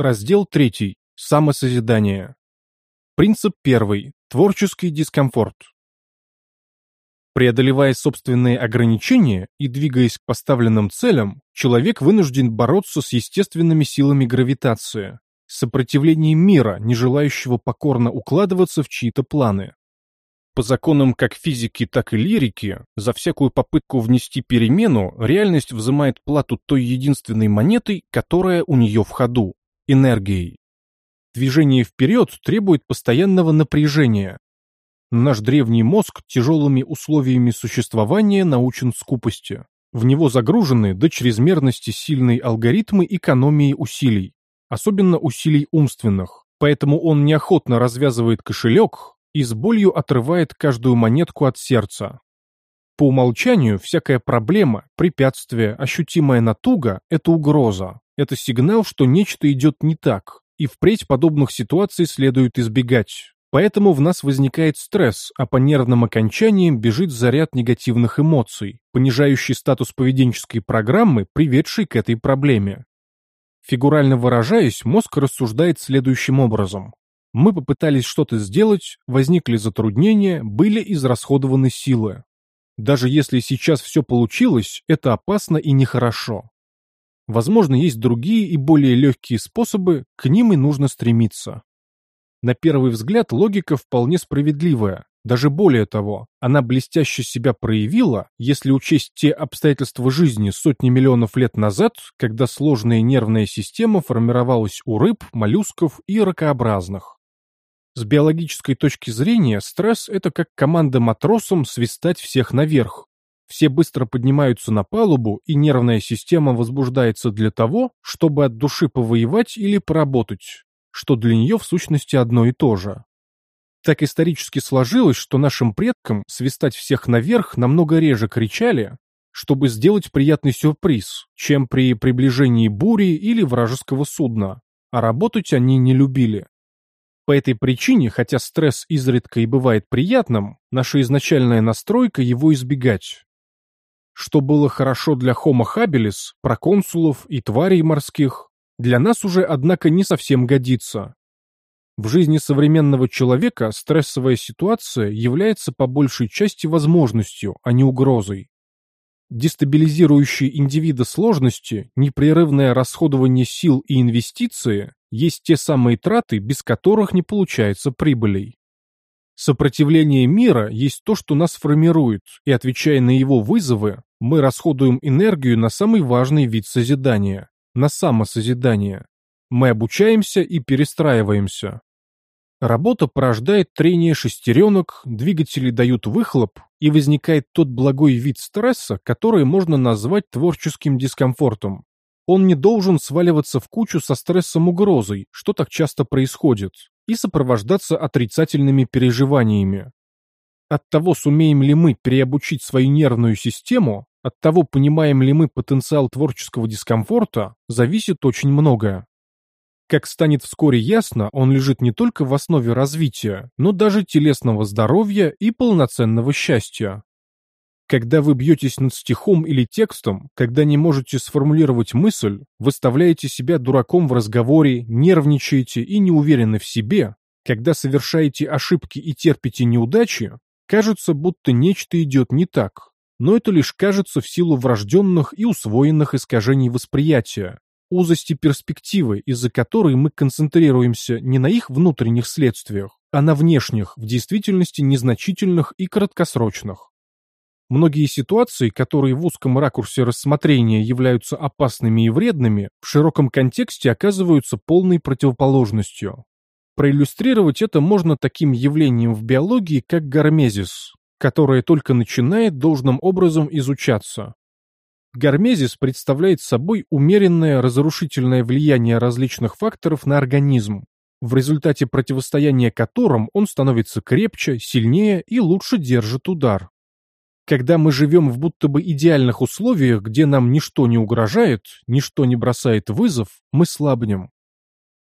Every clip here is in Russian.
Раздел 3. Самосозидание. Принцип 1. Творческий дискомфорт. Преодолевая собственные ограничения и двигаясь к поставленным целям, человек вынужден бороться с естественными силами гравитации, сопротивлением мира, не желающего покорно укладываться в чьи-то планы. По законам как физики, так и лирики, за всякую попытку внести перемену, реальность взимает плату той единственной монетой, которая у нее в ходу – энергией. Движение вперед требует постоянного напряжения. Наш древний мозг тяжелыми условиями существования научен скупости. В него загружены до чрезмерности сильные алгоритмы экономии усилий, особенно усилий умственных, поэтому он неохотно развязывает кошелек, и с болью отрывает каждую монетку от сердца. По умолчанию всякая проблема, препятствие, ощутимая натуга – это угроза. Это сигнал, что нечто идет не так, и впредь подобных ситуаций следует избегать. Поэтому в нас возникает стресс, а по нервным окончаниям бежит заряд негативных эмоций, понижающий статус поведенческой программы, приведший к этой проблеме. Фигурально выражаясь, мозг рассуждает следующим образом. Мы попытались что-то сделать, возникли затруднения, были израсходованы силы. Даже если сейчас все получилось, это опасно и нехорошо. Возможно, есть другие и более легкие способы, к ним и нужно стремиться. На первый взгляд логика вполне справедливая. Даже более того, она блестяще себя проявила, если учесть те обстоятельства жизни сотни миллионов лет назад, когда сложная нервная система формировалась у рыб, моллюсков и ракообразных. С биологической точки зрения стресс – это как команда матросам свистать всех наверх. Все быстро поднимаются на палубу, и нервная система возбуждается для того, чтобы от души повоевать или поработать, что для нее в сущности одно и то же. Так исторически сложилось, что нашим предкам свистать всех наверх намного реже кричали, чтобы сделать приятный сюрприз, чем при приближении бури или вражеского судна, а работать они не любили. По этой причине, хотя стресс изредка и бывает приятным, наша изначальная настройка его избегать. Что было хорошо для Homo habilis, проконсулов и тварей морских, для нас уже, однако, не совсем годится. В жизни современного человека стрессовая ситуация является по большей части возможностью, а не угрозой. Дестабилизирующие индивида сложности, непрерывное расходование сил и инвестиции есть те самые траты, без которых не получается прибылей. Сопротивление мира есть то, что нас формирует, и отвечая на его вызовы, мы расходуем энергию на самый важный вид созидания – на самосозидание. Мы обучаемся и перестраиваемся. Работа порождает трение шестеренок, двигатели дают выхлоп, и возникает тот благой вид стресса, который можно назвать творческим дискомфортом. Он не должен сваливаться в кучу со стрессом-угрозой, что так часто происходит, и сопровождаться отрицательными переживаниями. От того, сумеем ли мы переобучить свою нервную систему, от того, понимаем ли мы потенциал творческого дискомфорта, зависит очень многое. Как станет вскоре ясно, он лежит не только в основе развития, но даже телесного здоровья и полноценного счастья. Когда вы бьетесь над стихом или текстом, когда не можете сформулировать мысль, выставляете себя дураком в разговоре, нервничаете и не уверены в себе, когда совершаете ошибки и терпите неудачи, кажется, будто нечто идет не так. Но это лишь кажется в силу врожденных и усвоенных искажений восприятия, узости перспективы, из-за которой мы концентрируемся не на их внутренних следствиях, а на внешних, в действительности незначительных и краткосрочных. Многие ситуации, которые в узком ракурсе рассмотрения являются опасными и вредными, в широком контексте оказываются полной противоположностью. Проиллюстрировать это можно таким явлением в биологии, как гармезис, которое только начинает должным образом изучаться. Гармезис представляет собой умеренное разрушительное влияние различных факторов на организм, в результате противостояния которым он становится крепче, сильнее и лучше держит удар. Когда мы живем в будто бы идеальных условиях, где нам ничто не угрожает, ничто не бросает вызов, мы слабнем.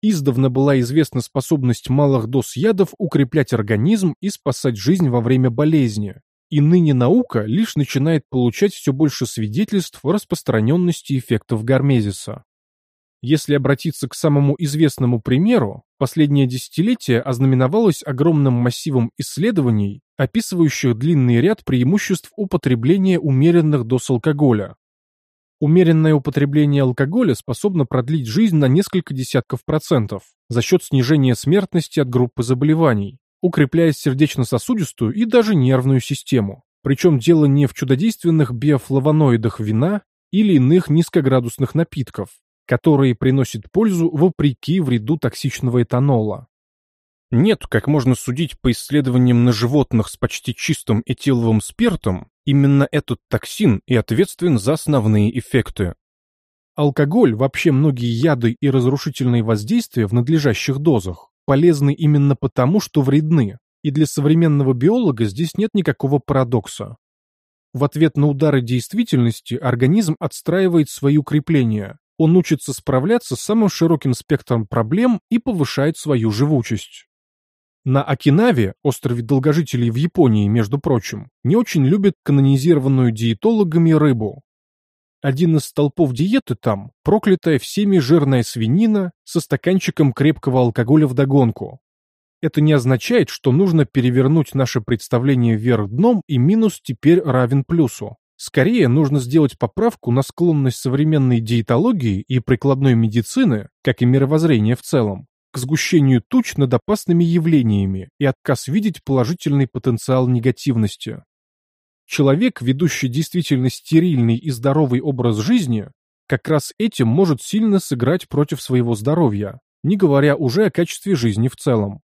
Издавна была известна способность малых доз ядов укреплять организм и спасать жизнь во время болезни. И ныне наука лишь начинает получать все больше свидетельств о распространенности эффектов гармезиса. Если обратиться к самому известному примеру, последнее десятилетие ознаменовалось огромным массивом исследований, описывающих длинный ряд преимуществ употребления умеренных доз алкоголя. Умеренное употребление алкоголя способно продлить жизнь на несколько десятков процентов за счет снижения смертности от группы заболеваний, укрепляя сердечно-сосудистую и даже нервную систему. Причем дело не в чудодейственных биофлавоноидах вина или иных низкоградусных напитков, которые приносят пользу вопреки вреду токсичного этанола. Нет, как можно судить по исследованиям на животных с почти чистым этиловым спиртом, именно этот токсин и ответственен за основные эффекты. Алкоголь, вообще многие яды и разрушительные воздействия в надлежащих дозах полезны именно потому, что вредны, и для современного биолога здесь нет никакого парадокса. В ответ на удары действительности организм отстраивает свои укрепления, он учится справляться с самым широким спектром проблем и повышает свою живучесть. На Окинаве, острове долгожителей в Японии, между прочим, не очень любят канонизированную диетологами рыбу. Один из столпов диеты там – проклятая всеми жирная свинина со стаканчиком крепкого алкоголя вдогонку. Это не означает, что нужно перевернуть наше представление вверх дном и минус теперь равен плюсу. Скорее, нужно сделать поправку на склонность современной диетологии и прикладной медицины, как и мировоззрения в целом, к сгущению туч над опасными явлениями и отказ видеть положительный потенциал негативности. Человек, ведущий действительно стерильный и здоровый образ жизни, как раз этим может сильно сыграть против своего здоровья, не говоря уже о качестве жизни в целом.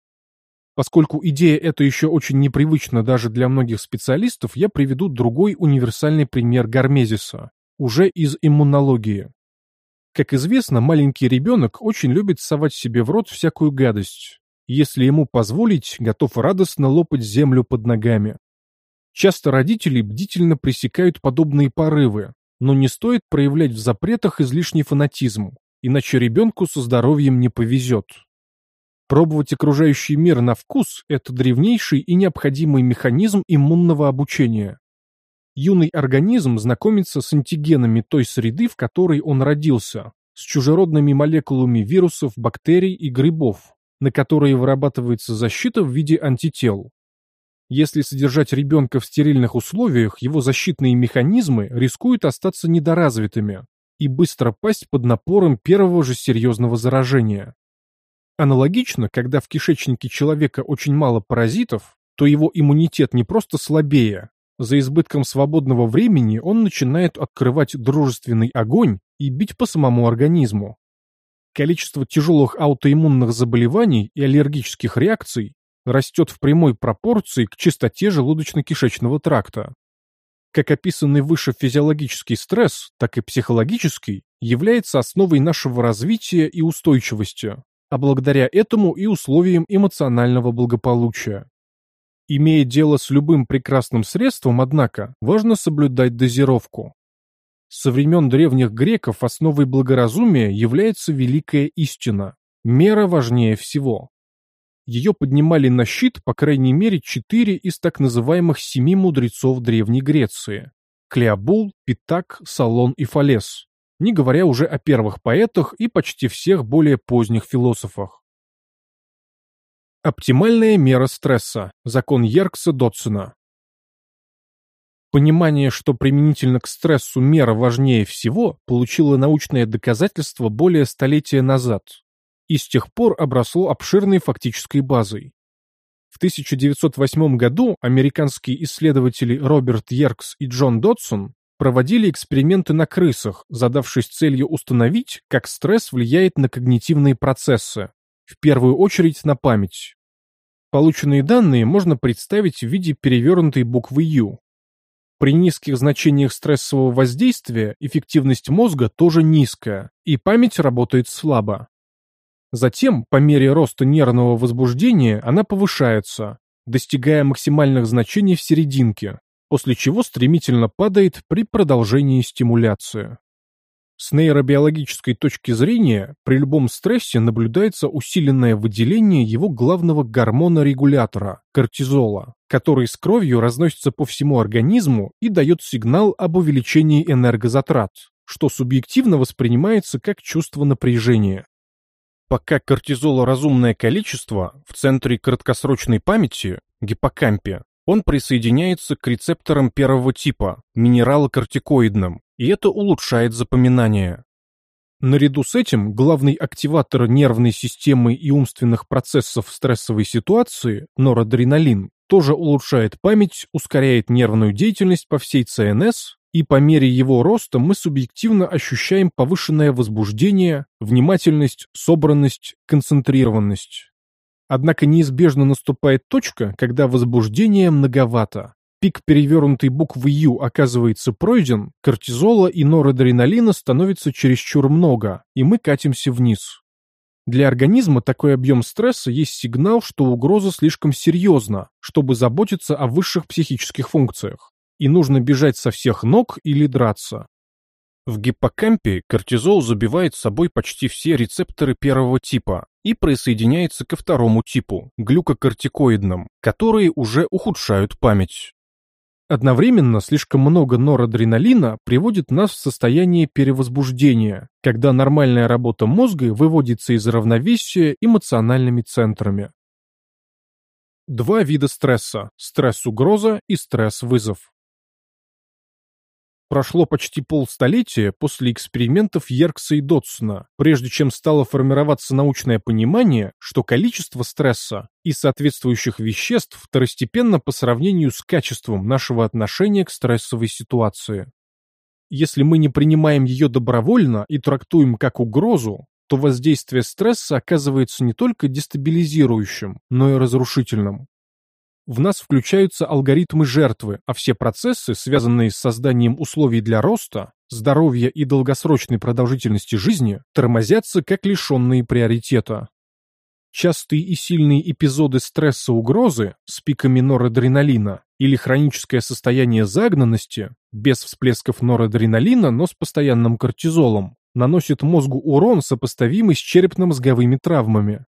Поскольку идея эта еще очень непривычна даже для многих специалистов, я приведу другой универсальный пример гармезиса, уже из иммунологии. Как известно, маленький ребенок очень любит совать себе в рот всякую гадость. Если ему позволить, готов радостно лопать землю под ногами. Часто родители бдительно пресекают подобные порывы, но не стоит проявлять в запретах излишний фанатизм, иначе ребенку со здоровьем не повезет. Пробовать окружающий мир на вкус – это древнейший и необходимый механизм иммунного обучения. Юный организм знакомится с антигенами той среды, в которой он родился, с чужеродными молекулами вирусов, бактерий и грибов, на которые вырабатывается защита в виде антител. Если содержать ребенка в стерильных условиях, его защитные механизмы рискуют остаться недоразвитыми и быстро пасть под напором первого же серьезного заражения. Аналогично, когда в кишечнике человека очень мало паразитов, то его иммунитет не просто слабее, за избытком свободного времени он начинает открывать дружественный огонь и бить по самому организму. Количество тяжелых аутоиммунных заболеваний и аллергических реакций растет в прямой пропорции к чистоте желудочно-кишечного тракта. Как описанный выше физиологический стресс, так и психологический является основой нашего развития и устойчивости а благодаря этому и условиям эмоционального благополучия. Имея дело с любым прекрасным средством, однако, важно соблюдать дозировку. Со времен древних греков основой благоразумия является великая истина – мера важнее всего. Ее поднимали на щит, по крайней мере, четыре из так называемых семи мудрецов Древней Греции – Клеобул, Питак, Салон и Фалес не говоря уже о первых поэтах и почти всех более поздних философах. Оптимальная мера стресса. Закон Йеркса-Дотсона. Понимание, что применительно к стрессу мера важнее всего, получило научное доказательство более столетия назад и с тех пор обросло обширной фактической базой. В 1908 году американские исследователи Роберт Йеркс и Джон Додсон проводили эксперименты на крысах, задавшись целью установить, как стресс влияет на когнитивные процессы, в первую очередь на память. Полученные данные можно представить в виде перевернутой буквы «Ю». При низких значениях стрессового воздействия эффективность мозга тоже низкая, и память работает слабо. Затем, по мере роста нервного возбуждения, она повышается, достигая максимальных значений в серединке, после чего стремительно падает при продолжении стимуляции. С нейробиологической точки зрения, при любом стрессе наблюдается усиленное выделение его главного гормона-регулятора – кортизола, который с кровью разносится по всему организму и дает сигнал об увеличении энергозатрат, что субъективно воспринимается как чувство напряжения. Пока кортизола разумное количество, в центре краткосрочной памяти, гиппокампе, он присоединяется к рецепторам первого типа, минералокортикоидным, и это улучшает запоминание. Наряду с этим главный активатор нервной системы и умственных процессов в стрессовой ситуации, норадреналин, тоже улучшает память, ускоряет нервную деятельность по всей ЦНС и по мере его роста мы субъективно ощущаем повышенное возбуждение, внимательность, собранность, концентрированность. Однако неизбежно наступает точка, когда возбуждение многовато. Пик перевернутой буквы «Ю» оказывается пройден, кортизола и норадреналина становится чересчур много, и мы катимся вниз. Для организма такой объем стресса есть сигнал, что угроза слишком серьезна, чтобы заботиться о высших психических функциях и нужно бежать со всех ног или драться. В гиппокампе кортизол забивает собой почти все рецепторы первого типа и присоединяется ко второму типу, глюкокортикоидным, которые уже ухудшают память. Одновременно слишком много норадреналина приводит нас в состояние перевозбуждения, когда нормальная работа мозга выводится из равновесия эмоциональными центрами. Два вида стресса – стресс-угроза и стресс-вызов. Прошло почти полстолетия после экспериментов Йеркса и Дотсона, прежде чем стало формироваться научное понимание, что количество стресса и соответствующих веществ второстепенно по сравнению с качеством нашего отношения к стрессовой ситуации. Если мы не принимаем ее добровольно и трактуем как угрозу, то воздействие стресса оказывается не только дестабилизирующим, но и разрушительным в нас включаются алгоритмы жертвы, а все процессы, связанные с созданием условий для роста, здоровья и долгосрочной продолжительности жизни, тормозятся как лишенные приоритета. Частые и сильные эпизоды стресса-угрозы с пиками норадреналина или хроническое состояние загнанности, без всплесков норадреналина, но с постоянным кортизолом, наносят мозгу урон, сопоставимый с черепно-мозговыми травмами.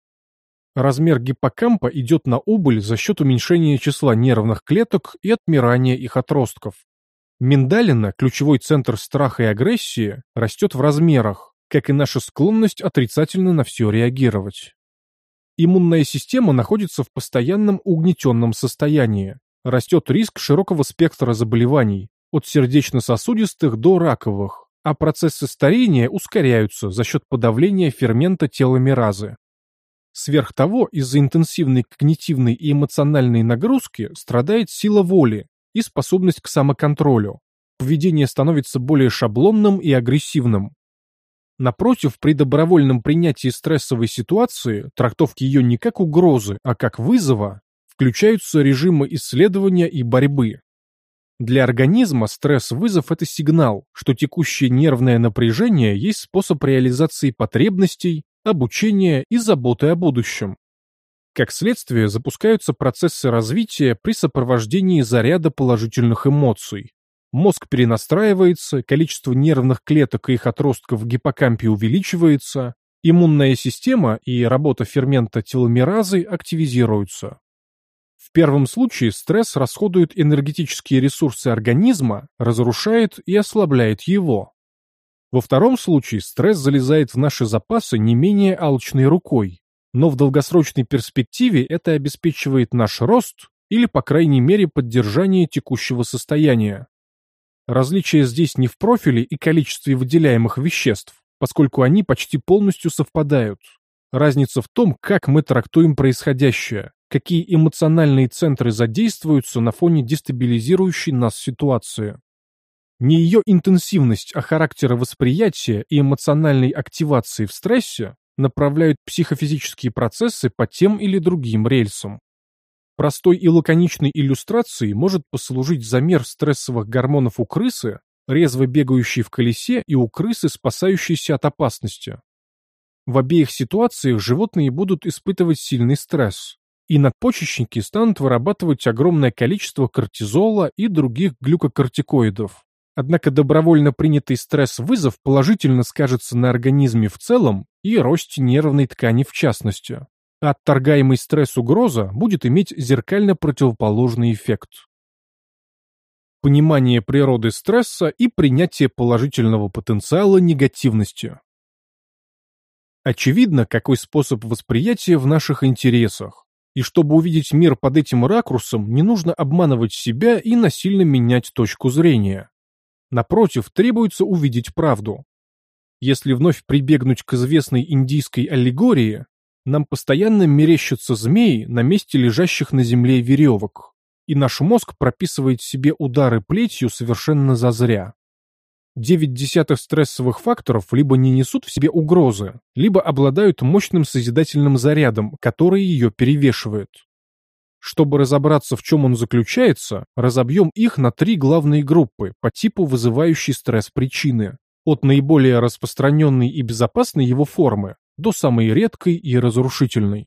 Размер гиппокампа идет на убыль за счет уменьшения числа нервных клеток и отмирания их отростков. Миндалина, ключевой центр страха и агрессии, растет в размерах, как и наша склонность отрицательно на все реагировать. Иммунная система находится в постоянном угнетенном состоянии. Растет риск широкого спектра заболеваний, от сердечно-сосудистых до раковых, а процессы старения ускоряются за счет подавления фермента теломеразы. Сверх того, из-за интенсивной когнитивной и эмоциональной нагрузки страдает сила воли и способность к самоконтролю. Поведение становится более шаблонным и агрессивным. Напротив, при добровольном принятии стрессовой ситуации, трактовки ее не как угрозы, а как вызова, включаются режимы исследования и борьбы. Для организма стресс-вызов – это сигнал, что текущее нервное напряжение есть способ реализации потребностей, обучения и заботы о будущем. Как следствие, запускаются процессы развития при сопровождении заряда положительных эмоций. Мозг перенастраивается, количество нервных клеток и их отростков в гиппокампе увеличивается, иммунная система и работа фермента теломеразы активизируются. В первом случае стресс расходует энергетические ресурсы организма, разрушает и ослабляет его. Во втором случае стресс залезает в наши запасы не менее алчной рукой, но в долгосрочной перспективе это обеспечивает наш рост или, по крайней мере, поддержание текущего состояния. Различие здесь не в профиле и количестве выделяемых веществ, поскольку они почти полностью совпадают. Разница в том, как мы трактуем происходящее, какие эмоциональные центры задействуются на фоне дестабилизирующей нас ситуации. Не ее интенсивность, а характера восприятия и эмоциональной активации в стрессе направляют психофизические процессы по тем или другим рельсам. Простой и лаконичной иллюстрацией может послужить замер стрессовых гормонов у крысы, резво бегающей в колесе, и у крысы, спасающейся от опасности. В обеих ситуациях животные будут испытывать сильный стресс, и надпочечники станут вырабатывать огромное количество кортизола и других глюкокортикоидов. Однако добровольно принятый стресс-вызов положительно скажется на организме в целом и росте нервной ткани в частности. А отторгаемый стресс-угроза будет иметь зеркально противоположный эффект. понимание природы стресса и принятие положительного потенциала негативности. Очевидно, какой способ восприятия в наших интересах. И чтобы увидеть мир под этим ракурсом, не нужно обманывать себя и насильно менять точку зрения. Напротив, требуется увидеть правду. Если вновь прибегнуть к известной индийской аллегории, нам постоянно мерещатся змеи на месте лежащих на земле веревок, и наш мозг прописывает себе удары плетью совершенно зазря. Девять десятых стрессовых факторов либо не несут в себе угрозы, либо обладают мощным созидательным зарядом, который ее перевешивает. Чтобы разобраться, в чем он заключается, разобьем их на три главные группы по типу вызывающей стресс причины, от наиболее распространенной и безопасной его формы до самой редкой и разрушительной.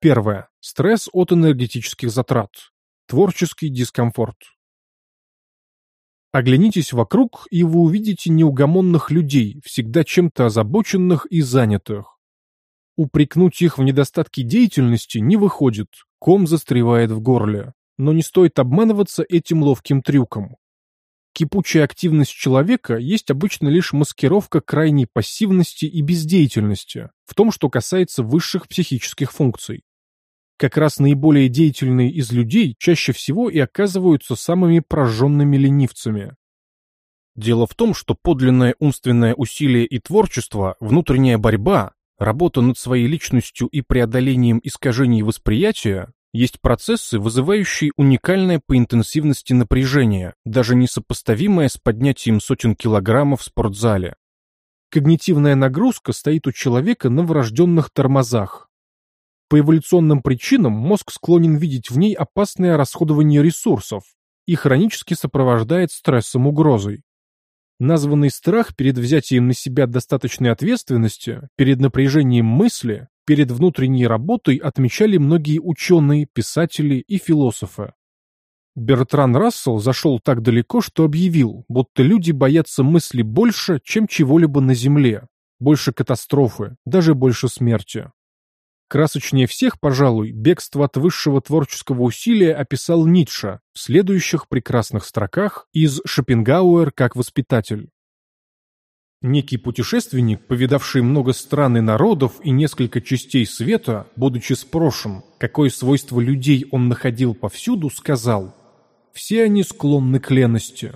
Первое. Стресс от энергетических затрат. Творческий дискомфорт. Оглянитесь вокруг, и вы увидите неугомонных людей, всегда чем-то озабоченных и занятых. Упрекнуть их в недостатке деятельности не выходит, ком застревает в горле. Но не стоит обманываться этим ловким трюком. Кипучая активность человека есть обычно лишь маскировка крайней пассивности и бездеятельности в том, что касается высших психических функций. Как раз наиболее деятельные из людей чаще всего и оказываются самыми прожженными ленивцами. Дело в том, что подлинное умственное усилие и творчество, внутренняя борьба, работа над своей личностью и преодолением искажений восприятия есть процессы, вызывающие уникальное по интенсивности напряжение, даже несопоставимое с поднятием сотен килограммов в спортзале. Когнитивная нагрузка стоит у человека на врожденных тормозах. По эволюционным причинам мозг склонен видеть в ней опасное расходование ресурсов и хронически сопровождает стрессом угрозой. Названный страх перед взятием на себя достаточной ответственности, перед напряжением мысли, перед внутренней работой отмечали многие ученые, писатели и философы. Бертран Рассел зашел так далеко, что объявил, будто люди боятся мысли больше, чем чего-либо на Земле, больше катастрофы, даже больше смерти. Красочнее всех, пожалуй, бегство от высшего творческого усилия описал Ницше в следующих прекрасных строках из «Шопенгауэр как воспитатель». Некий путешественник, повидавший много стран и народов и несколько частей света, будучи спрошен, какое свойство людей он находил повсюду, сказал «Все они склонны к лености».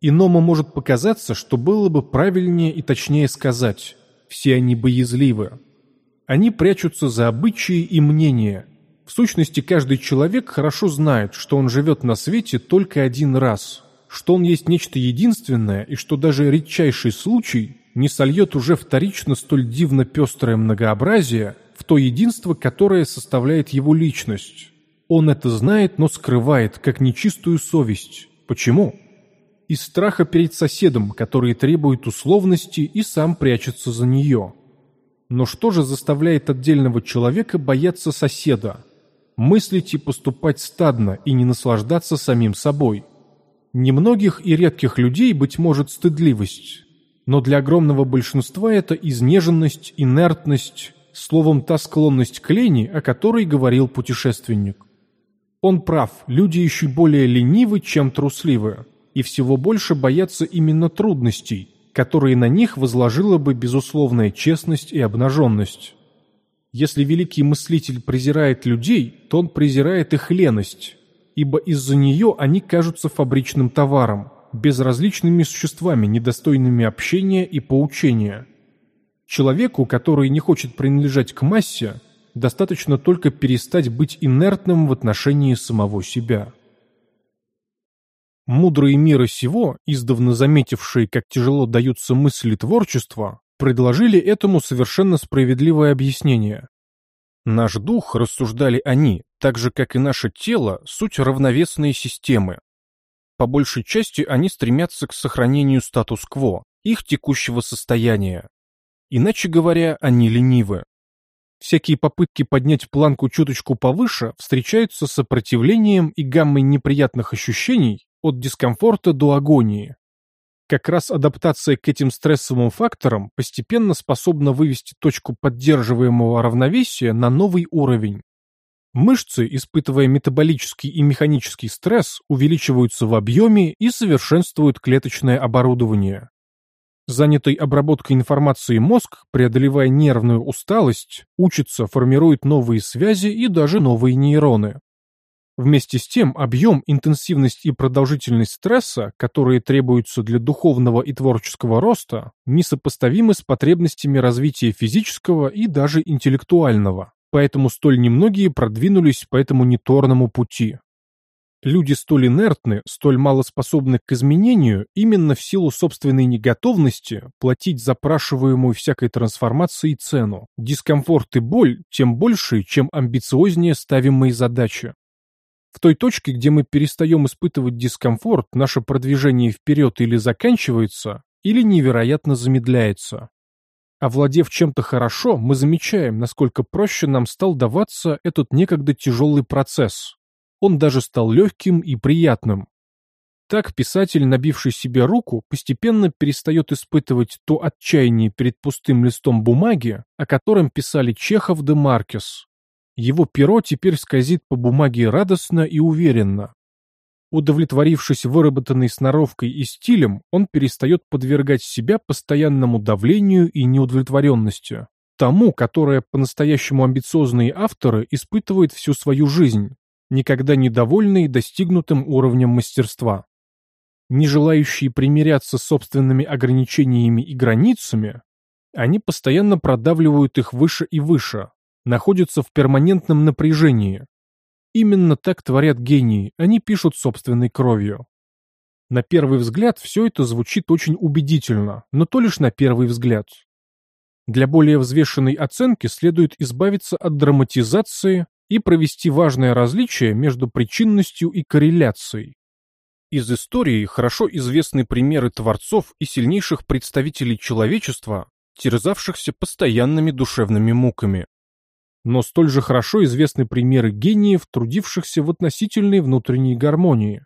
Иному может показаться, что было бы правильнее и точнее сказать «все они боязливы». Они прячутся за обычаи и мнения. В сущности, каждый человек хорошо знает, что он живет на свете только один раз – что он есть нечто единственное и что даже редчайший случай не сольет уже вторично столь дивно пестрое многообразие в то единство, которое составляет его личность. Он это знает, но скрывает, как нечистую совесть. Почему? Из страха перед соседом, который требует условности и сам прячется за нее. Но что же заставляет отдельного человека бояться соседа? Мыслить и поступать стадно и не наслаждаться самим собой – Немногих и редких людей, быть может, стыдливость, но для огромного большинства это изнеженность, инертность, словом, та склонность к лени, о которой говорил путешественник. Он прав, люди еще более ленивы, чем трусливы, и всего больше боятся именно трудностей, которые на них возложила бы безусловная честность и обнаженность. Если великий мыслитель презирает людей, то он презирает их леность, ибо из-за нее они кажутся фабричным товаром, безразличными существами, недостойными общения и поучения. Человеку, который не хочет принадлежать к массе, достаточно только перестать быть инертным в отношении самого себя. Мудрые мира сего, издавна заметившие, как тяжело даются мысли творчества, предложили этому совершенно справедливое объяснение. Наш дух, рассуждали они, так же как и наше тело, суть равновесные системы. По большей части они стремятся к сохранению статус-кво, их текущего состояния. Иначе говоря, они ленивы. Всякие попытки поднять планку чуточку повыше встречаются с сопротивлением и гаммой неприятных ощущений от дискомфорта до агонии. Как раз адаптация к этим стрессовым факторам постепенно способна вывести точку поддерживаемого равновесия на новый уровень. Мышцы, испытывая метаболический и механический стресс, увеличиваются в объеме и совершенствуют клеточное оборудование. Занятый обработкой информации мозг, преодолевая нервную усталость, учится, формирует новые связи и даже новые нейроны. Вместе с тем объем, интенсивность и продолжительность стресса, которые требуются для духовного и творческого роста, несопоставимы с потребностями развития физического и даже интеллектуального, поэтому столь немногие продвинулись по этому неторному пути. Люди столь инертны, столь малоспособны к изменению именно в силу собственной неготовности платить запрашиваемую всякой трансформацией цену. Дискомфорт и боль тем больше, чем амбициознее ставимые задачи. В той точке, где мы перестаем испытывать дискомфорт, наше продвижение вперед или заканчивается, или невероятно замедляется. Овладев чем-то хорошо, мы замечаем, насколько проще нам стал даваться этот некогда тяжелый процесс. Он даже стал легким и приятным. Так писатель, набивший себе руку, постепенно перестает испытывать то отчаяние перед пустым листом бумаги, о котором писали Чехов де Маркес, его перо теперь скользит по бумаге радостно и уверенно. Удовлетворившись выработанной сноровкой и стилем, он перестает подвергать себя постоянному давлению и неудовлетворенности, тому, которое по-настоящему амбициозные авторы испытывают всю свою жизнь, никогда недовольные достигнутым уровнем мастерства. Не желающие примиряться с собственными ограничениями и границами, они постоянно продавливают их выше и выше, находятся в перманентном напряжении. Именно так творят гении, они пишут собственной кровью. На первый взгляд все это звучит очень убедительно, но то лишь на первый взгляд. Для более взвешенной оценки следует избавиться от драматизации и провести важное различие между причинностью и корреляцией. Из истории хорошо известны примеры творцов и сильнейших представителей человечества, терзавшихся постоянными душевными муками. Но столь же хорошо известны примеры гениев, трудившихся в относительной внутренней гармонии.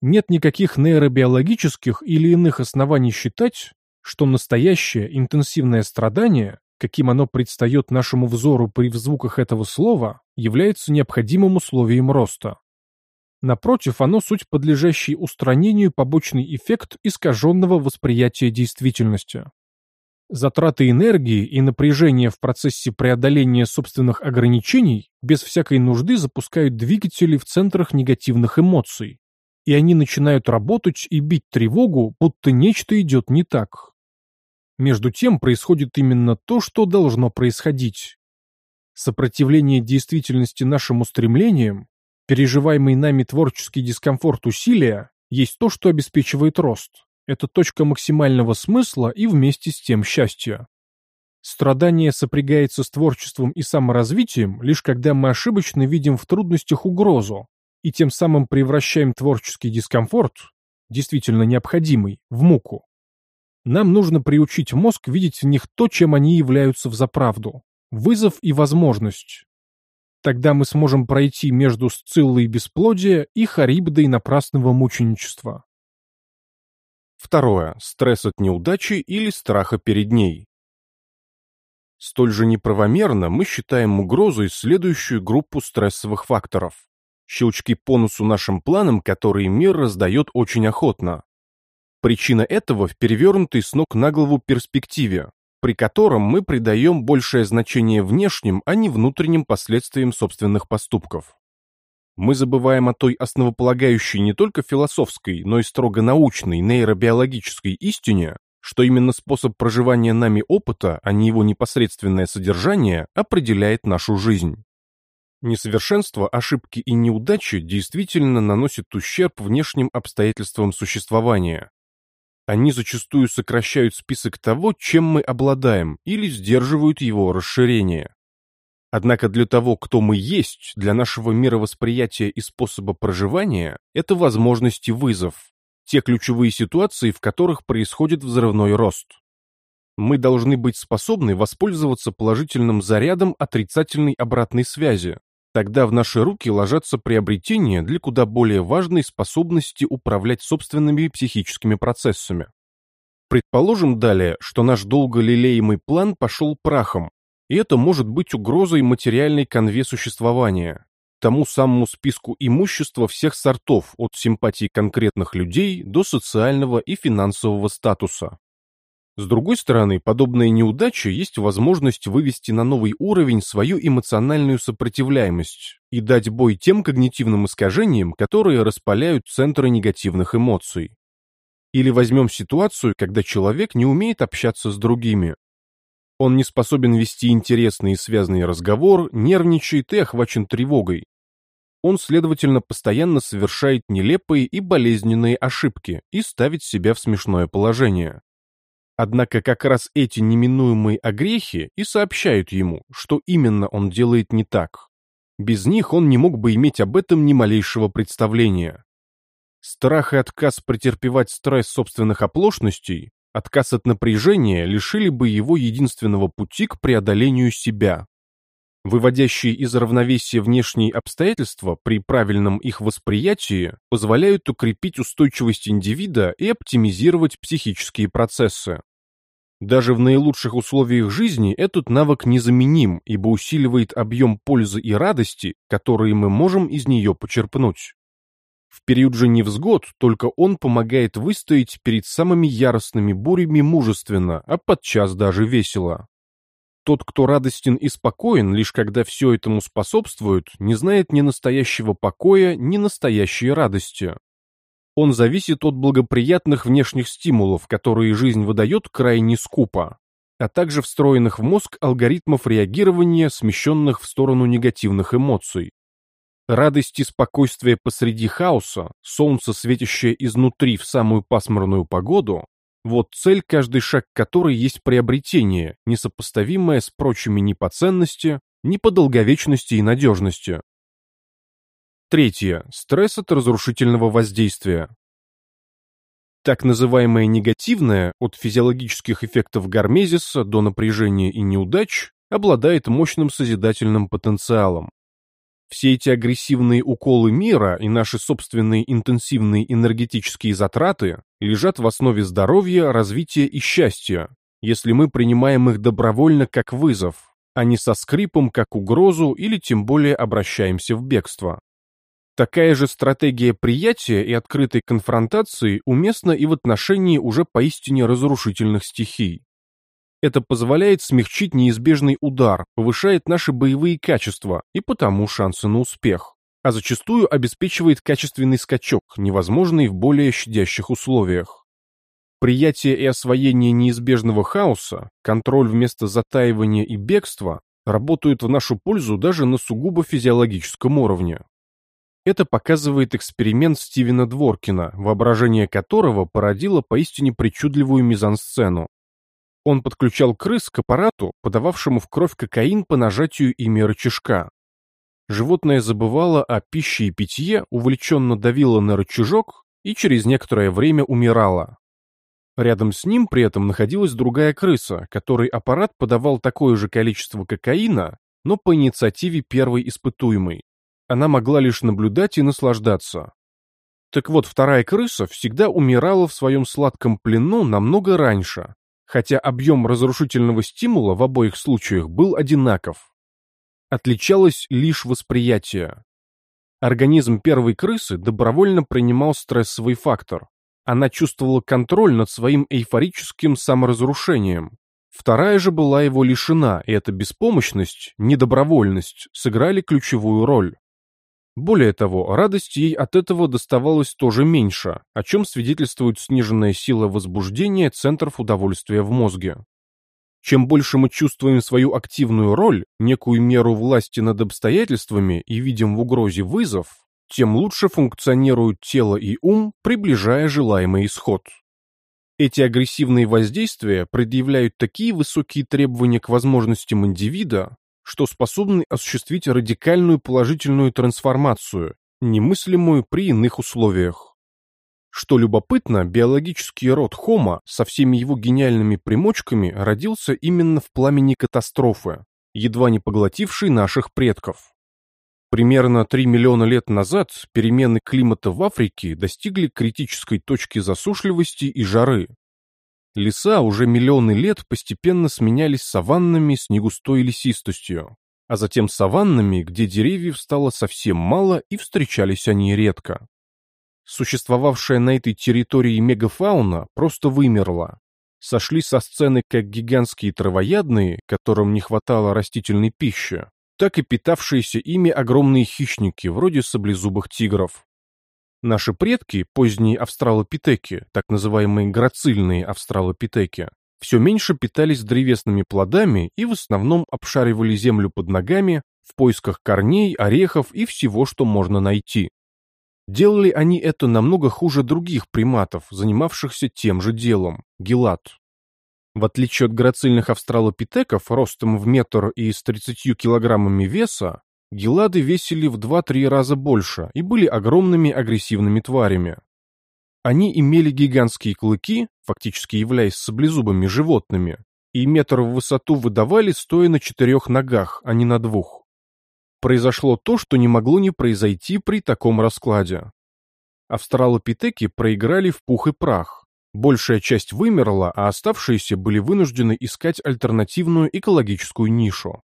Нет никаких нейробиологических или иных оснований считать, что настоящее интенсивное страдание, каким оно предстает нашему взору при звуках этого слова, является необходимым условием роста. Напротив, оно суть подлежащий устранению побочный эффект искаженного восприятия действительности. Затраты энергии и напряжения в процессе преодоления собственных ограничений без всякой нужды запускают двигатели в центрах негативных эмоций, и они начинают работать и бить тревогу, будто нечто идет не так. Между тем происходит именно то, что должно происходить. Сопротивление действительности нашим устремлениям, переживаемый нами творческий дискомфорт усилия, есть то, что обеспечивает рост. Это точка максимального смысла и вместе с тем счастья. Страдание сопрягается с творчеством и саморазвитием, лишь когда мы ошибочно видим в трудностях угрозу, и тем самым превращаем творческий дискомфорт, действительно необходимый, в муку. Нам нужно приучить мозг видеть в них то, чем они являются в заправду – вызов и возможность. Тогда мы сможем пройти между Сциллой бесплодия и Харибдой напрасного мученичества. Второе. Стресс от неудачи или страха перед ней. Столь же неправомерно мы считаем угрозой следующую группу стрессовых факторов. Щелчки по носу нашим планам, которые мир раздает очень охотно. Причина этого в перевернутой с ног на голову перспективе, при котором мы придаем большее значение внешним, а не внутренним последствиям собственных поступков мы забываем о той основополагающей не только философской, но и строго научной нейробиологической истине, что именно способ проживания нами опыта, а не его непосредственное содержание, определяет нашу жизнь. Несовершенство, ошибки и неудачи действительно наносят ущерб внешним обстоятельствам существования. Они зачастую сокращают список того, чем мы обладаем, или сдерживают его расширение. Однако для того, кто мы есть, для нашего мировосприятия и способа проживания, это возможности вызов, те ключевые ситуации, в которых происходит взрывной рост. Мы должны быть способны воспользоваться положительным зарядом отрицательной обратной связи. Тогда в наши руки ложатся приобретения для куда более важной способности управлять собственными психическими процессами. Предположим далее, что наш долго лелеемый план пошел прахом, и это может быть угрозой материальной конве существования, тому самому списку имущества всех сортов, от симпатий конкретных людей до социального и финансового статуса. С другой стороны, подобная неудача есть возможность вывести на новый уровень свою эмоциональную сопротивляемость и дать бой тем когнитивным искажениям, которые распаляют центры негативных эмоций. Или возьмем ситуацию, когда человек не умеет общаться с другими. Он не способен вести интересный и связанный разговор, нервничает и охвачен тревогой. Он, следовательно, постоянно совершает нелепые и болезненные ошибки и ставит себя в смешное положение. Однако как раз эти неминуемые огрехи и сообщают ему, что именно он делает не так. Без них он не мог бы иметь об этом ни малейшего представления. Страх и отказ претерпевать стресс собственных оплошностей, отказ от напряжения лишили бы его единственного пути к преодолению себя. Выводящие из равновесия внешние обстоятельства при правильном их восприятии позволяют укрепить устойчивость индивида и оптимизировать психические процессы. Даже в наилучших условиях жизни этот навык незаменим, ибо усиливает объем пользы и радости, которые мы можем из нее почерпнуть. В период же невзгод только он помогает выстоять перед самыми яростными бурями мужественно, а подчас даже весело. Тот, кто радостен и спокоен, лишь когда все этому способствует, не знает ни настоящего покоя, ни настоящей радости. Он зависит от благоприятных внешних стимулов, которые жизнь выдает крайне скупо, а также встроенных в мозг алгоритмов реагирования, смещенных в сторону негативных эмоций. Радость и спокойствие посреди хаоса, солнце, светящее изнутри в самую пасмурную погоду, вот цель, каждый шаг которой есть приобретение, несопоставимое с прочими ни по ценности, ни по долговечности и надежности. Третье. Стресс от разрушительного воздействия. Так называемое негативное, от физиологических эффектов гармезиса до напряжения и неудач, обладает мощным созидательным потенциалом. Все эти агрессивные уколы мира и наши собственные интенсивные энергетические затраты лежат в основе здоровья, развития и счастья, если мы принимаем их добровольно как вызов, а не со скрипом как угрозу или тем более обращаемся в бегство. Такая же стратегия приятия и открытой конфронтации уместна и в отношении уже поистине разрушительных стихий. Это позволяет смягчить неизбежный удар, повышает наши боевые качества и потому шансы на успех, а зачастую обеспечивает качественный скачок, невозможный в более щадящих условиях. Приятие и освоение неизбежного хаоса, контроль вместо затаивания и бегства работают в нашу пользу даже на сугубо физиологическом уровне. Это показывает эксперимент Стивена Дворкина, воображение которого породило поистине причудливую мизансцену. Он подключал крыс к аппарату, подававшему в кровь кокаин по нажатию ими рычажка. Животное забывало о пище и питье, увлеченно давило на рычажок и через некоторое время умирало. Рядом с ним при этом находилась другая крыса, которой аппарат подавал такое же количество кокаина, но по инициативе первой испытуемой она могла лишь наблюдать и наслаждаться. Так вот, вторая крыса всегда умирала в своем сладком плену намного раньше, хотя объем разрушительного стимула в обоих случаях был одинаков. Отличалось лишь восприятие. Организм первой крысы добровольно принимал стрессовый фактор. Она чувствовала контроль над своим эйфорическим саморазрушением. Вторая же была его лишена, и эта беспомощность, недобровольность сыграли ключевую роль. Более того, радость ей от этого доставалось тоже меньше, о чем свидетельствует сниженная сила возбуждения центров удовольствия в мозге. Чем больше мы чувствуем свою активную роль, некую меру власти над обстоятельствами и видим в угрозе вызов, тем лучше функционируют тело и ум, приближая желаемый исход. Эти агрессивные воздействия предъявляют такие высокие требования к возможностям индивида, что способны осуществить радикальную положительную трансформацию, немыслимую при иных условиях. Что любопытно, биологический род Homo со всеми его гениальными примочками родился именно в пламени катастрофы, едва не поглотившей наших предков. Примерно 3 миллиона лет назад перемены климата в Африке достигли критической точки засушливости и жары. Леса уже миллионы лет постепенно сменялись саваннами с негустой лесистостью, а затем саваннами, где деревьев стало совсем мало и встречались они редко. Существовавшая на этой территории мегафауна просто вымерла. Сошли со сцены как гигантские травоядные, которым не хватало растительной пищи, так и питавшиеся ими огромные хищники, вроде саблезубых тигров. Наши предки, поздние австралопитеки, так называемые грацильные австралопитеки, все меньше питались древесными плодами и в основном обшаривали землю под ногами в поисках корней, орехов и всего, что можно найти. Делали они это намного хуже других приматов, занимавшихся тем же делом – гелат. В отличие от грацильных австралопитеков ростом в метр и с 30 килограммами веса, гелады весили в 2-3 раза больше и были огромными агрессивными тварями. Они имели гигантские клыки, фактически являясь саблезубыми животными, и метр в высоту выдавали, стоя на четырех ногах, а не на двух. Произошло то, что не могло не произойти при таком раскладе. Австралопитеки проиграли в пух и прах. Большая часть вымерла, а оставшиеся были вынуждены искать альтернативную экологическую нишу.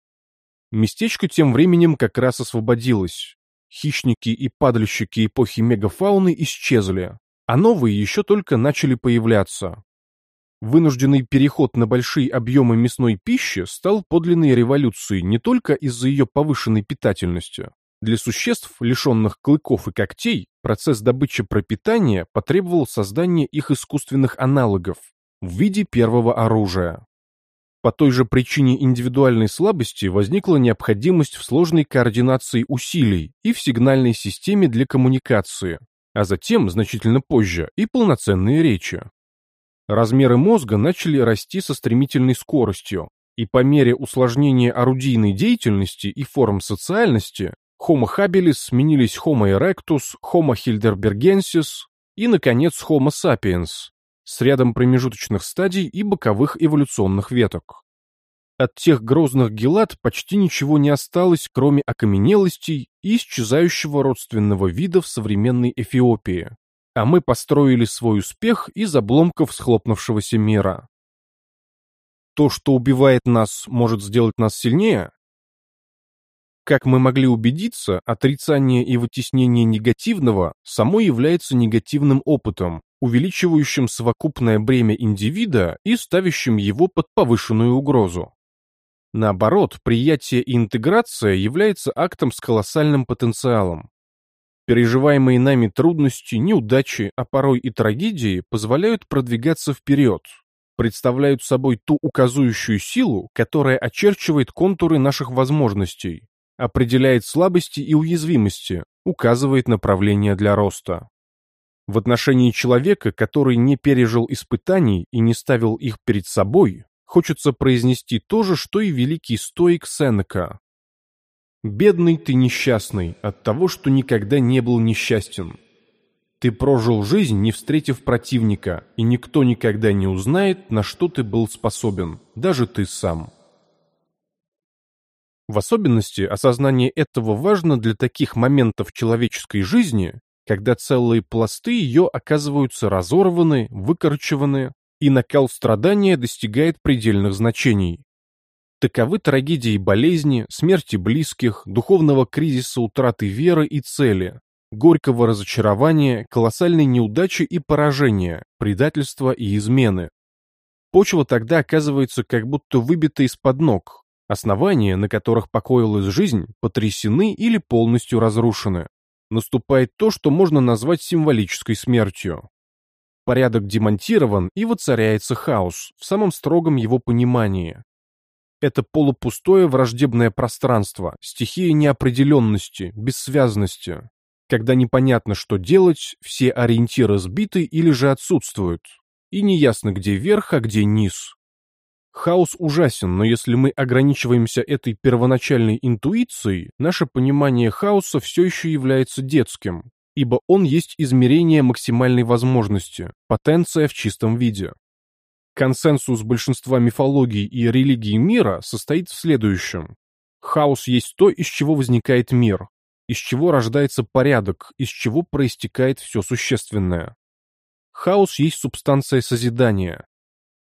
Местечко тем временем как раз освободилось. Хищники и падальщики эпохи мегафауны исчезли, а новые еще только начали появляться. Вынужденный переход на большие объемы мясной пищи стал подлинной революцией не только из-за ее повышенной питательности. Для существ, лишенных клыков и когтей, процесс добычи пропитания потребовал создания их искусственных аналогов в виде первого оружия. По той же причине индивидуальной слабости возникла необходимость в сложной координации усилий и в сигнальной системе для коммуникации, а затем, значительно позже, и полноценные речи. Размеры мозга начали расти со стремительной скоростью, и по мере усложнения орудийной деятельности и форм социальности Homo habilis сменились Homo erectus, Homo heidelbergensis и, наконец, Homo sapiens с рядом промежуточных стадий и боковых эволюционных веток. От тех грозных гелат почти ничего не осталось, кроме окаменелостей и исчезающего родственного вида в современной Эфиопии а мы построили свой успех из обломков схлопнувшегося мира. То, что убивает нас, может сделать нас сильнее? Как мы могли убедиться, отрицание и вытеснение негативного само является негативным опытом, увеличивающим совокупное бремя индивида и ставящим его под повышенную угрозу. Наоборот, приятие и интеграция является актом с колоссальным потенциалом. Переживаемые нами трудности, неудачи, а порой и трагедии позволяют продвигаться вперед, представляют собой ту указующую силу, которая очерчивает контуры наших возможностей, определяет слабости и уязвимости, указывает направление для роста. В отношении человека, который не пережил испытаний и не ставил их перед собой, хочется произнести то же, что и великий стоик Сенека, Бедный ты несчастный от того, что никогда не был несчастен. Ты прожил жизнь, не встретив противника, и никто никогда не узнает, на что ты был способен, даже ты сам. В особенности осознание этого важно для таких моментов человеческой жизни, когда целые пласты ее оказываются разорваны, выкорчеваны, и накал страдания достигает предельных значений. Таковы трагедии болезни, смерти близких, духовного кризиса утраты веры и цели, горького разочарования, колоссальной неудачи и поражения, предательства и измены. Почва тогда оказывается как будто выбита из-под ног, основания, на которых покоилась жизнь, потрясены или полностью разрушены. Наступает то, что можно назвать символической смертью. Порядок демонтирован и воцаряется хаос в самом строгом его понимании. Это полупустое враждебное пространство, стихия неопределенности, бессвязности, когда непонятно, что делать, все ориентиры сбиты или же отсутствуют, и неясно, где верх, а где низ. Хаос ужасен, но если мы ограничиваемся этой первоначальной интуицией, наше понимание хаоса все еще является детским, ибо он есть измерение максимальной возможности, потенция в чистом виде. Консенсус большинства мифологий и религий мира состоит в следующем. Хаос есть то, из чего возникает мир, из чего рождается порядок, из чего проистекает все существенное. Хаос есть субстанция созидания.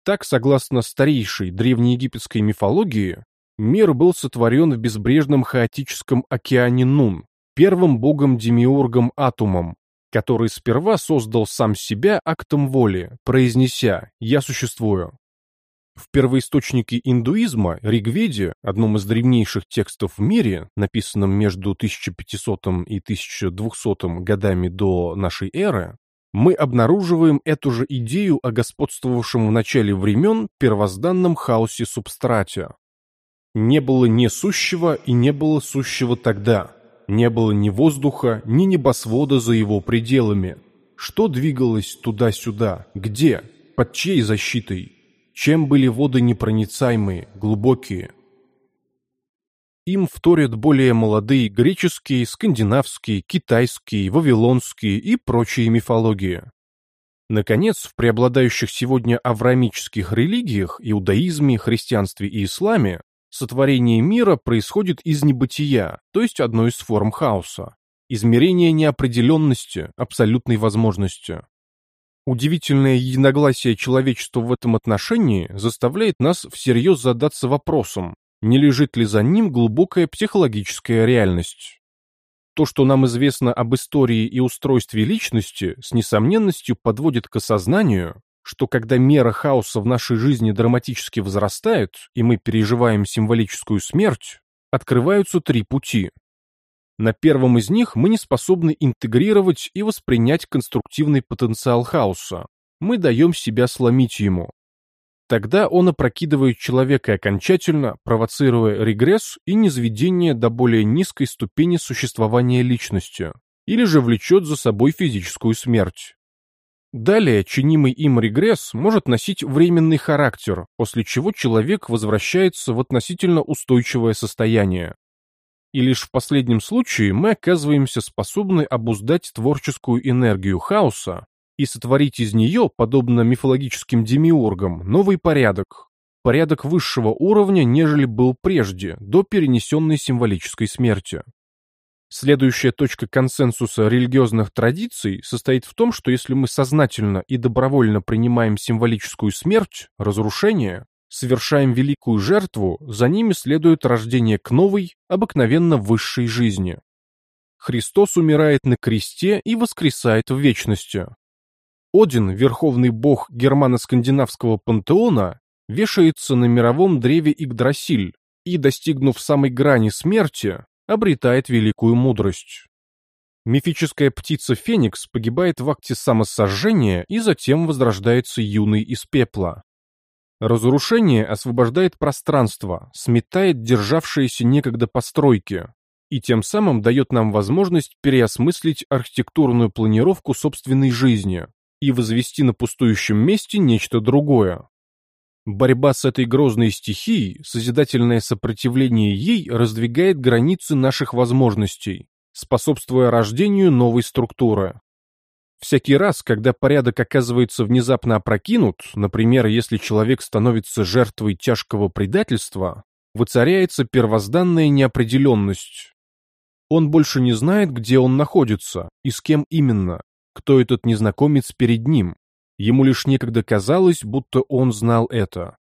Так, согласно старейшей древнеегипетской мифологии, мир был сотворен в безбрежном хаотическом океане Нун, первым богом-демиургом Атумом, который сперва создал сам себя актом воли, произнеся «Я существую». В первоисточнике индуизма, Ригведе, одном из древнейших текстов в мире, написанном между 1500 и 1200 годами до нашей эры, мы обнаруживаем эту же идею о господствовавшем в начале времен первозданном хаосе субстрате. Не было несущего и не было сущего тогда. Не было ни воздуха, ни небосвода за его пределами. Что двигалось туда-сюда? Где? Под чьей защитой? Чем были воды непроницаемые, глубокие? Им вторят более молодые греческие, скандинавские, китайские, вавилонские и прочие мифологии. Наконец, в преобладающих сегодня авраамических религиях, иудаизме, христианстве и исламе, сотворение мира происходит из небытия, то есть одной из форм хаоса, измерение неопределенности, абсолютной возможности. Удивительное единогласие человечества в этом отношении заставляет нас всерьез задаться вопросом, не лежит ли за ним глубокая психологическая реальность. То, что нам известно об истории и устройстве личности, с несомненностью подводит к осознанию, что когда мера хаоса в нашей жизни драматически возрастает, и мы переживаем символическую смерть, открываются три пути. На первом из них мы не способны интегрировать и воспринять конструктивный потенциал хаоса. Мы даем себя сломить ему. Тогда он опрокидывает человека окончательно, провоцируя регресс и низведение до более низкой ступени существования личностью, или же влечет за собой физическую смерть. Далее чинимый им регресс может носить временный характер, после чего человек возвращается в относительно устойчивое состояние. И лишь в последнем случае мы оказываемся способны обуздать творческую энергию хаоса и сотворить из нее, подобно мифологическим демиургам, новый порядок. Порядок высшего уровня, нежели был прежде, до перенесенной символической смерти. Следующая точка консенсуса религиозных традиций состоит в том, что если мы сознательно и добровольно принимаем символическую смерть, разрушение, совершаем великую жертву, за ними следует рождение к новой, обыкновенно высшей жизни. Христос умирает на кресте и воскресает в вечности. Один, верховный бог германо-скандинавского пантеона, вешается на мировом древе Игдрасиль и, достигнув самой грани смерти, обретает великую мудрость. Мифическая птица Феникс погибает в акте самосожжения и затем возрождается юной из пепла. Разрушение освобождает пространство, сметает державшиеся некогда постройки и тем самым дает нам возможность переосмыслить архитектурную планировку собственной жизни, и возвести на пустующем месте нечто другое. Борьба с этой грозной стихией, созидательное сопротивление ей раздвигает границы наших возможностей, способствуя рождению новой структуры. Всякий раз, когда порядок оказывается внезапно опрокинут, например, если человек становится жертвой тяжкого предательства, воцаряется первозданная неопределенность. Он больше не знает, где он находится и с кем именно, кто этот незнакомец перед ним. Ему лишь некогда казалось, будто он знал это.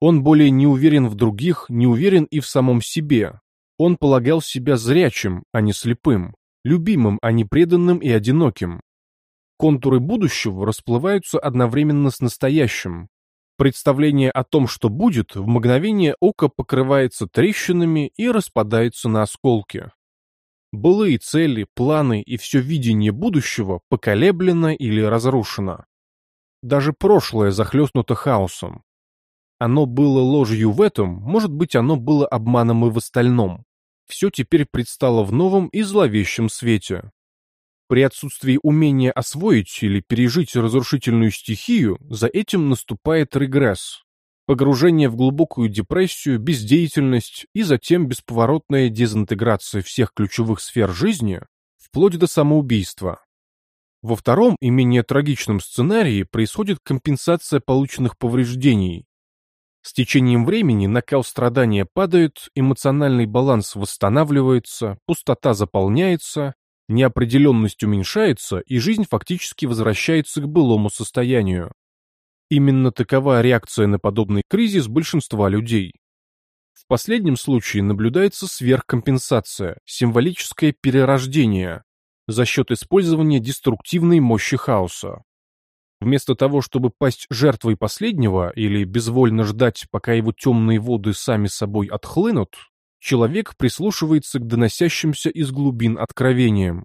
Он более не уверен в других, не уверен и в самом себе. Он полагал себя зрячим, а не слепым, любимым, а не преданным и одиноким. Контуры будущего расплываются одновременно с настоящим. Представление о том, что будет, в мгновение ока покрывается трещинами и распадается на осколки. Былые цели, планы и все видение будущего поколеблено или разрушено. Даже прошлое захлестнуто хаосом. Оно было ложью в этом, может быть, оно было обманом и в остальном. Все теперь предстало в новом и зловещем свете. При отсутствии умения освоить или пережить разрушительную стихию, за этим наступает регресс, погружение в глубокую депрессию, бездеятельность и затем бесповоротная дезинтеграция всех ключевых сфер жизни, вплоть до самоубийства. Во втором и менее трагичном сценарии происходит компенсация полученных повреждений. С течением времени накал страдания падает, эмоциональный баланс восстанавливается, пустота заполняется, неопределенность уменьшается и жизнь фактически возвращается к былому состоянию. Именно такова реакция на подобный кризис большинства людей. В последнем случае наблюдается сверхкомпенсация, символическое перерождение за счет использования деструктивной мощи хаоса. Вместо того, чтобы пасть жертвой последнего или безвольно ждать, пока его темные воды сами собой отхлынут, человек прислушивается к доносящимся из глубин откровениям.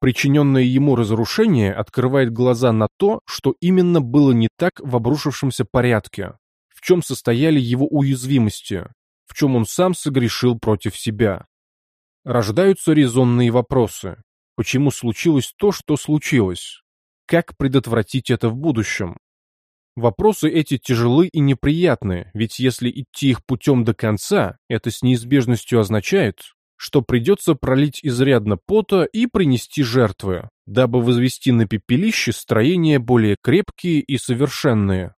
Причиненное ему разрушение открывает глаза на то, что именно было не так в обрушившемся порядке, в чем состояли его уязвимости, в чем он сам согрешил против себя. Рождаются резонные вопросы. Почему случилось то, что случилось? Как предотвратить это в будущем? Вопросы эти тяжелы и неприятны, ведь если идти их путем до конца, это с неизбежностью означает, что придется пролить изрядно пота и принести жертвы, дабы возвести на пепелище строения более крепкие и совершенные.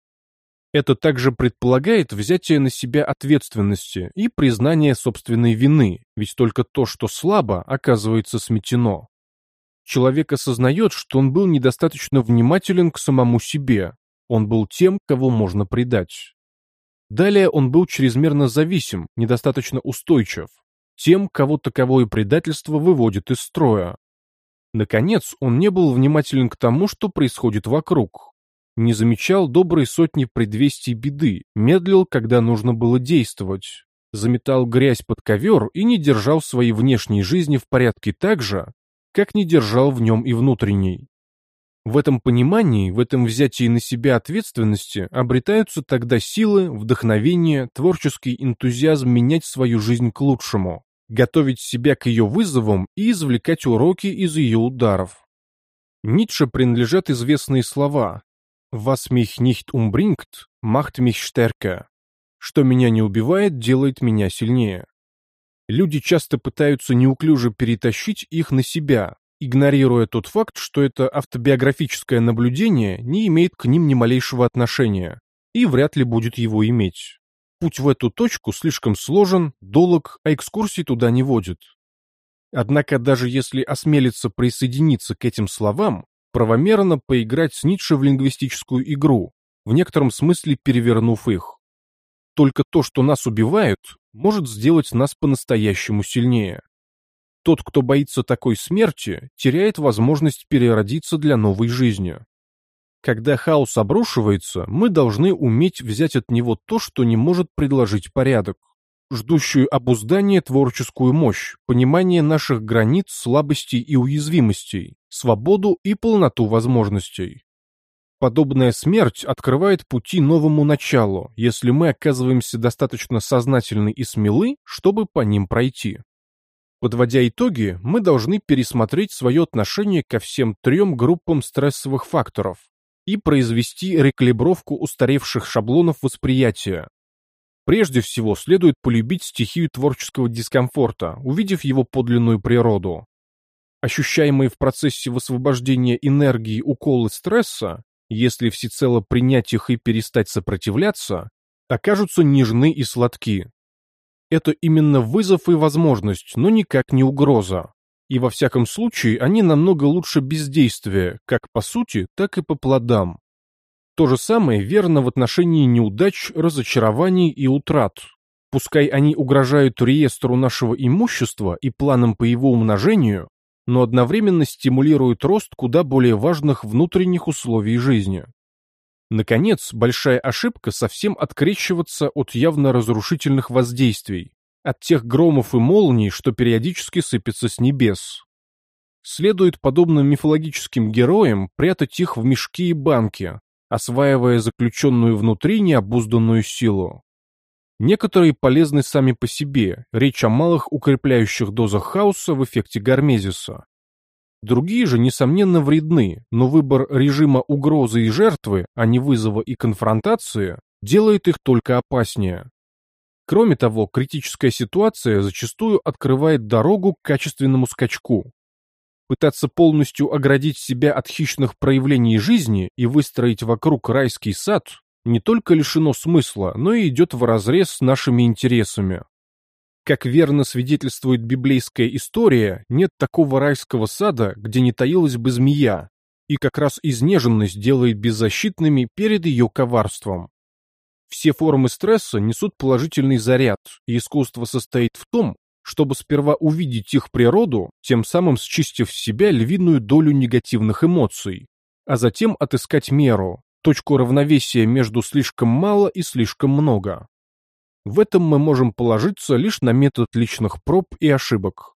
Это также предполагает взятие на себя ответственности и признание собственной вины, ведь только то, что слабо, оказывается сметено. Человек осознает, что он был недостаточно внимателен к самому себе, он был тем, кого можно предать. Далее он был чрезмерно зависим, недостаточно устойчив, тем, кого таковое предательство выводит из строя. Наконец, он не был внимателен к тому, что происходит вокруг. Не замечал доброй сотни предвестий беды, медлил, когда нужно было действовать. Заметал грязь под ковер и не держал своей внешней жизни в порядке так же, как не держал в нем и внутренней. В этом понимании, в этом взятии на себя ответственности обретаются тогда силы, вдохновение, творческий энтузиазм менять свою жизнь к лучшему готовить себя к ее вызовам и извлекать уроки из ее ударов. Ницше принадлежат известные слова «Was mich nicht umbringt, macht mich stärker» «Что меня не убивает, делает меня сильнее». Люди часто пытаются неуклюже перетащить их на себя, игнорируя тот факт, что это автобиографическое наблюдение не имеет к ним ни малейшего отношения и вряд ли будет его иметь. Путь в эту точку слишком сложен, долг, а экскурсий туда не водит. Однако даже если осмелиться присоединиться к этим словам, правомерно поиграть с Ницше в лингвистическую игру, в некотором смысле перевернув их. Только то, что нас убивает, может сделать нас по-настоящему сильнее. Тот, кто боится такой смерти, теряет возможность переродиться для новой жизни. Когда хаос обрушивается, мы должны уметь взять от него то, что не может предложить порядок. Ждущую обуздание творческую мощь, понимание наших границ, слабостей и уязвимостей, свободу и полноту возможностей. Подобная смерть открывает пути новому началу, если мы оказываемся достаточно сознательны и смелы, чтобы по ним пройти. Подводя итоги, мы должны пересмотреть свое отношение ко всем трем группам стрессовых факторов, и произвести рекалибровку устаревших шаблонов восприятия. Прежде всего, следует полюбить стихию творческого дискомфорта, увидев его подлинную природу. Ощущаемые в процессе высвобождения энергии уколы стресса, если всецело принять их и перестать сопротивляться, окажутся нежны и сладки. Это именно вызов и возможность, но никак не угроза и во всяком случае они намного лучше бездействия, как по сути, так и по плодам. То же самое верно в отношении неудач, разочарований и утрат. Пускай они угрожают реестру нашего имущества и планам по его умножению, но одновременно стимулируют рост куда более важных внутренних условий жизни. Наконец, большая ошибка совсем открещиваться от явно разрушительных воздействий, от тех громов и молний, что периодически сыпятся с небес. Следует подобным мифологическим героям прятать их в мешки и банки, осваивая заключенную внутри необузданную силу. Некоторые полезны сами по себе, речь о малых укрепляющих дозах хаоса в эффекте Гармезиса. Другие же, несомненно, вредны, но выбор режима угрозы и жертвы, а не вызова и конфронтации, делает их только опаснее. Кроме того, критическая ситуация зачастую открывает дорогу к качественному скачку. Пытаться полностью оградить себя от хищных проявлений жизни и выстроить вокруг райский сад не только лишено смысла, но и идет вразрез с нашими интересами. Как верно свидетельствует библейская история, нет такого райского сада, где не таилась бы змея, и как раз изнеженность делает беззащитными перед ее коварством. Все формы стресса несут положительный заряд, и искусство состоит в том, чтобы сперва увидеть их природу, тем самым счистив в себя львиную долю негативных эмоций, а затем отыскать меру, точку равновесия между слишком мало и слишком много. В этом мы можем положиться лишь на метод личных проб и ошибок.